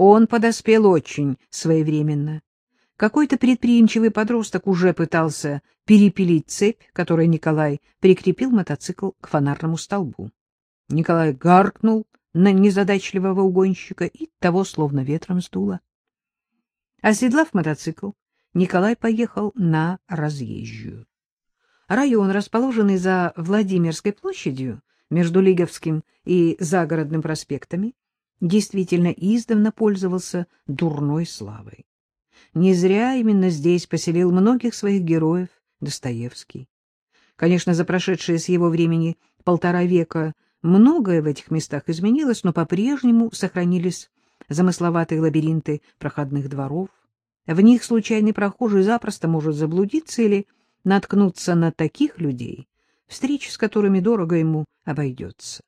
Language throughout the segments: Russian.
Он подоспел очень своевременно. Какой-то предприимчивый подросток уже пытался перепилить цепь, которой Николай прикрепил мотоцикл к фонарному столбу. Николай гаркнул на незадачливого угонщика, и того словно ветром сдуло. Оседлав мотоцикл, Николай поехал на разъезжую. Район, расположенный за Владимирской площадью, между Лиговским и Загородным проспектами, действительно издавна пользовался дурной славой. Не зря именно здесь поселил многих своих героев Достоевский. Конечно, за прошедшие с его времени полтора века многое в этих местах изменилось, но по-прежнему сохранились замысловатые лабиринты проходных дворов. В них случайный прохожий запросто может заблудиться или наткнуться на таких людей, встреча с которыми дорого ему обойдется.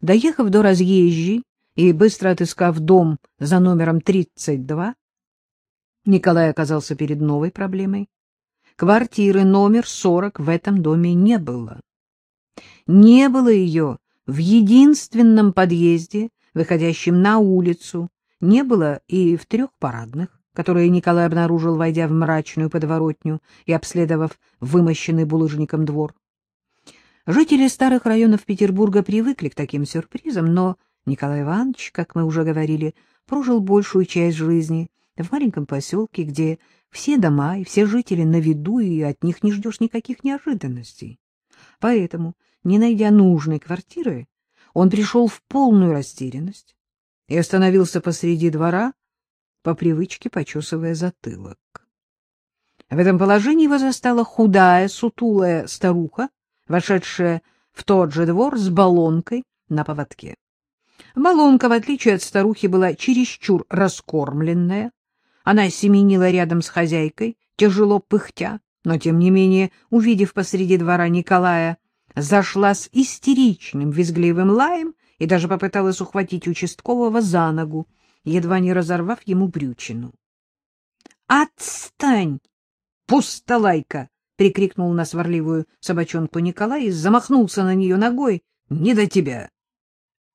Доехав до разъезжей и быстро отыскав дом за номером 32, Николай оказался перед новой проблемой. Квартиры номер 40 в этом доме не было. Не было ее в единственном подъезде, выходящем на улицу, не было и в трех парадных, которые Николай обнаружил, войдя в мрачную подворотню и обследовав вымощенный булыжником двор. Жители старых районов Петербурга привыкли к таким сюрпризам, но Николай Иванович, как мы уже говорили, прожил большую часть жизни в маленьком поселке, где все дома и все жители на виду, и от них не ждешь никаких неожиданностей. Поэтому, не найдя нужной квартиры, он пришел в полную растерянность и остановился посреди двора, по привычке почесывая затылок. В этом положении его застала худая, сутулая старуха, вошедшая в тот же двор с баллонкой на поводке. Баллонка, в отличие от старухи, была чересчур раскормленная. Она семенила рядом с хозяйкой, тяжело пыхтя, но, тем не менее, увидев посреди двора Николая, зашла с истеричным визгливым лаем и даже попыталась ухватить участкового за ногу, едва не разорвав ему брючину. — Отстань, пустолайка! прикрикнул на сварливую собачонку Николай и замахнулся на нее ногой. — Не до тебя!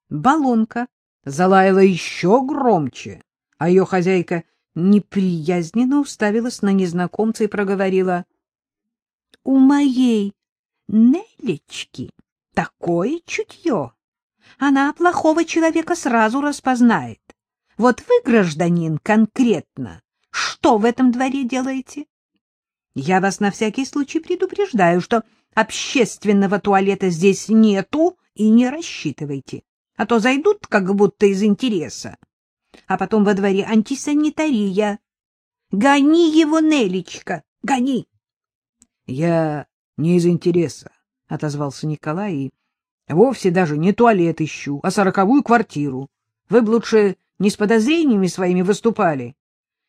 Балонка залаяла еще громче, а ее хозяйка неприязненно уставилась на незнакомца и проговорила. — У моей Нелечки такое чутье. Она плохого человека сразу распознает. Вот вы, гражданин, конкретно, что в этом дворе делаете? Я вас на всякий случай предупреждаю, что общественного туалета здесь нету и не рассчитывайте, а то зайдут как будто из интереса. А потом во дворе антисанитария. Гони его, Нелечка, гони! — Я не из интереса, — отозвался Николай, — вовсе даже не туалет ищу, а сороковую квартиру. Вы бы лучше не с подозрениями своими выступали,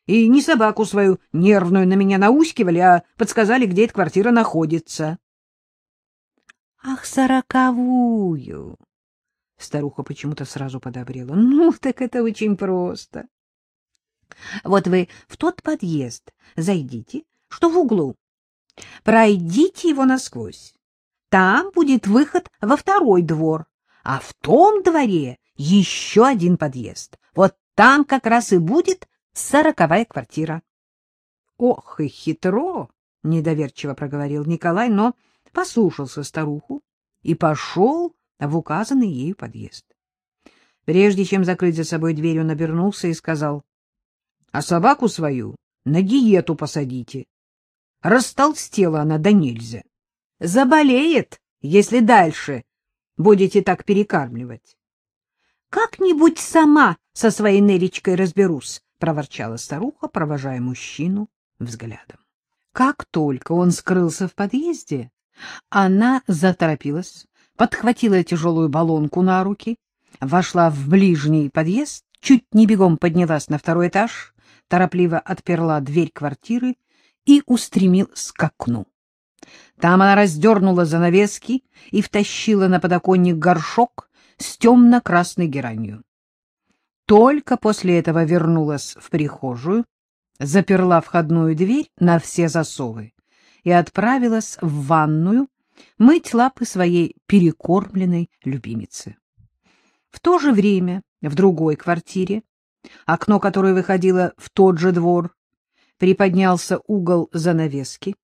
и не собаку свою нервную на меня наускивали, а подсказали, где эта квартира находится. — Ах, сороковую! Старуха почему-то сразу подобрела. — Ну, так это очень просто. Вот вы в тот подъезд зайдите, что в углу. Пройдите его насквозь. Там будет выход во второй двор, а в том дворе еще один подъезд. Вот там как раз и будет сороковая квартира. — Ох и хитро! — недоверчиво проговорил Николай, но послушался старуху и пошел в указанный ею подъезд. Прежде чем закрыть за собой дверь, он обернулся и сказал, — А собаку свою на диету посадите. Растолстела она да нельзя. Заболеет, если дальше будете так перекармливать. — Как-нибудь сама со своей Нелечкой разберусь, — проворчала старуха, провожая мужчину взглядом. Как только он скрылся в подъезде, она заторопилась, подхватила тяжелую баллонку на руки, вошла в ближний подъезд, чуть не бегом поднялась на второй этаж, торопливо отперла дверь квартиры и устремилась к окну. Там она раздернула занавески и втащила на подоконник горшок с темно-красной геранью. Только после этого вернулась в прихожую, заперла входную дверь на все засовы и отправилась в ванную мыть лапы своей перекормленной любимицы. В то же время в другой квартире окно, которое выходило в тот же двор, приподнялся угол занавески.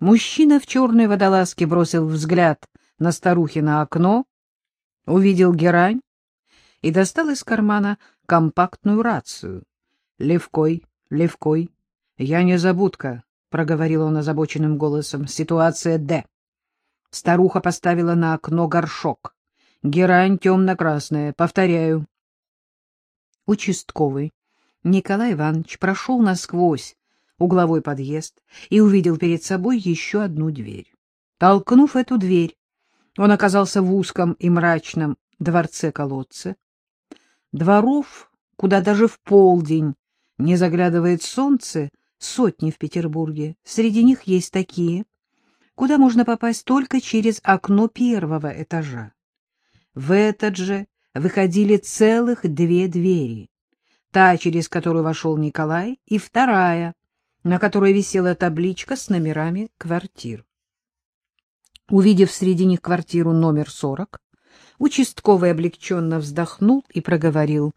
Мужчина в черной водолазке бросил взгляд на старухи на окно, увидел герань и достал из кармана компактную рацию. — Левкой, Левкой, я не забудка, — проговорил он озабоченным голосом. — Ситуация Д. Старуха поставила на окно горшок. Герань темно-красная. Повторяю. Участковый Николай Иванович прошел насквозь угловой подъезд и увидел перед собой еще одну дверь. Толкнув эту дверь, он оказался в узком и мрачном дворце-колодце. Дворов, куда даже в полдень не заглядывает солнце, сотни в Петербурге. Среди них есть такие, куда можно попасть только через окно первого этажа. В этот же выходили целых две двери. Та, через которую вошел Николай, и вторая, на которой висела табличка с номерами квартир. Увидев среди них квартиру номер 40, участковый облегченно вздохнул и проговорил.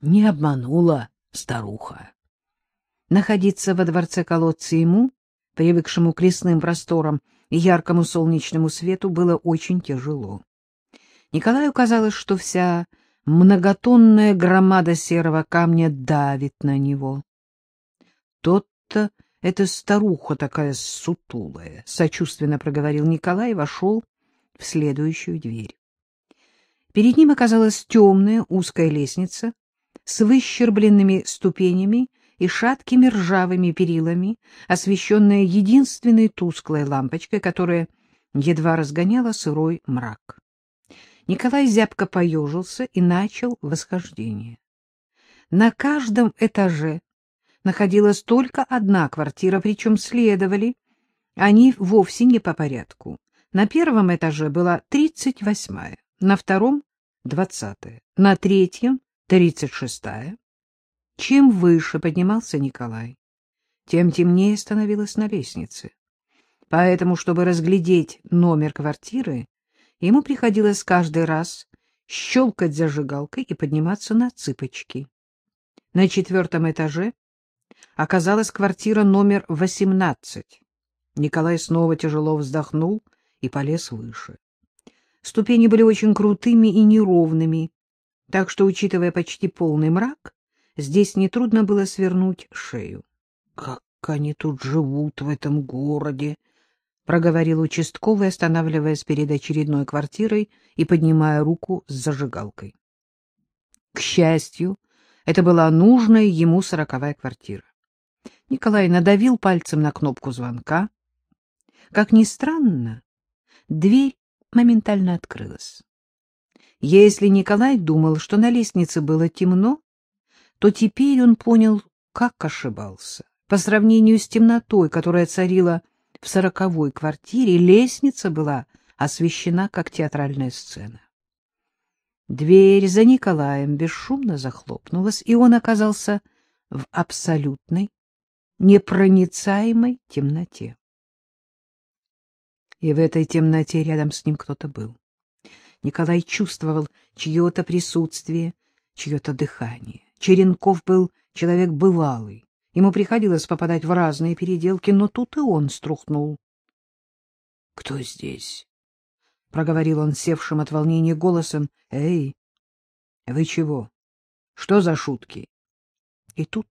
Не обманула старуха. Находиться во дворце колодца ему, привыкшему к лесным просторам и яркому солнечному свету, было очень тяжело. Николаю казалось, что вся многотонная громада серого камня давит на него. Тот-то эта старуха такая сутулая, — сочувственно проговорил Николай и вошел в следующую дверь. Перед ним оказалась темная узкая лестница с выщербленными ступенями и шаткими ржавыми перилами, освещенная единственной тусклой лампочкой, которая едва разгоняла сырой мрак. Николай зябко поежился и начал восхождение. На каждом этаже находилась только одна квартира, причем следовали они вовсе не по порядку. На первом этаже была тридцать восьмая, на втором — двадцатая, на третьем — тридцать шестая. Чем выше поднимался Николай, тем темнее становилось на лестнице. Поэтому, чтобы разглядеть номер квартиры, ему приходилось каждый раз щелкать зажигалкой и подниматься на цыпочки. На четвертом этаже оказалась квартира номер 18. Николай снова тяжело вздохнул и полез выше. Ступени были очень крутыми и неровными, так что, учитывая почти полный мрак, здесь нетрудно было свернуть шею. — Как они тут живут в этом городе! — проговорил участковый, останавливаясь перед очередной квартирой и поднимая руку с зажигалкой. К счастью, это была нужная ему сороковая квартира. Николай надавил пальцем на кнопку звонка. Как ни странно, дверь моментально открылась. Если Николай думал, что на лестнице было темно, то теперь он понял, как ошибался. По сравнению с темнотой, которая царила в сороковой квартире, лестница была освещена, как театральная сцена. Дверь за Николаем бесшумно захлопнулась, и он оказался в абсолютной, непроницаемой темноте. И в этой темноте рядом с ним кто-то был. Николай чувствовал чье-то присутствие, чье-то дыхание. Черенков был человек бывалый. Ему приходилось попадать в разные переделки, но тут и он струхнул. — Кто здесь? — проговорил он севшим от волнения голосом. — Эй, вы чего? Что за шутки? И тут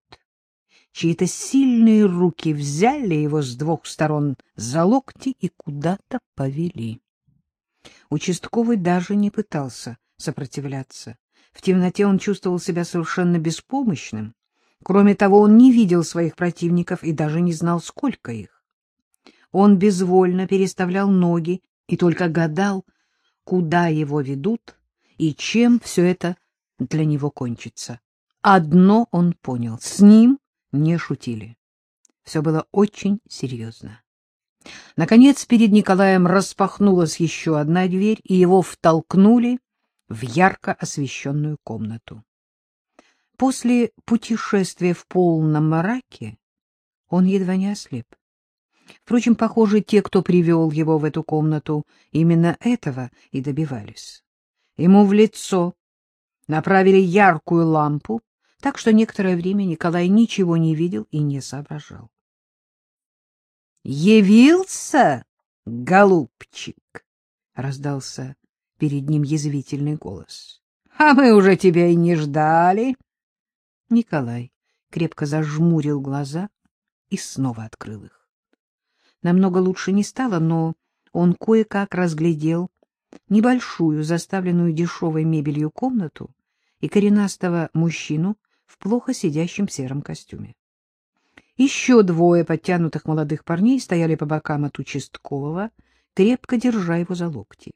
чьи-то сильные руки взяли его с двух сторон за локти и куда-то повели. Участковый даже не пытался сопротивляться. В темноте он чувствовал себя совершенно беспомощным. Кроме того, он не видел своих противников и даже не знал, сколько их. Он безвольно переставлял ноги и только гадал, куда его ведут и чем все это для него кончится. Одно он понял — с ним не шутили. Все было очень серьезно. Наконец перед Николаем распахнулась еще одна дверь, и его втолкнули в ярко освещенную комнату. После путешествия в полном мраке он едва не ослеп. Впрочем, похоже, те, кто привел его в эту комнату, именно этого и добивались. Ему в лицо направили яркую лампу так что некоторое время Николай ничего не видел и не соображал. — Явился, голубчик! — раздался перед ним язвительный голос. — А мы уже тебя и не ждали. Николай крепко зажмурил глаза и снова открыл их. Намного лучше не стало, но он кое-как разглядел небольшую, заставленную дешевой мебелью комнату и коренастого мужчину в плохо сидящем сером костюме. Еще двое подтянутых молодых парней стояли по бокам от участкового, крепко держа его за локти.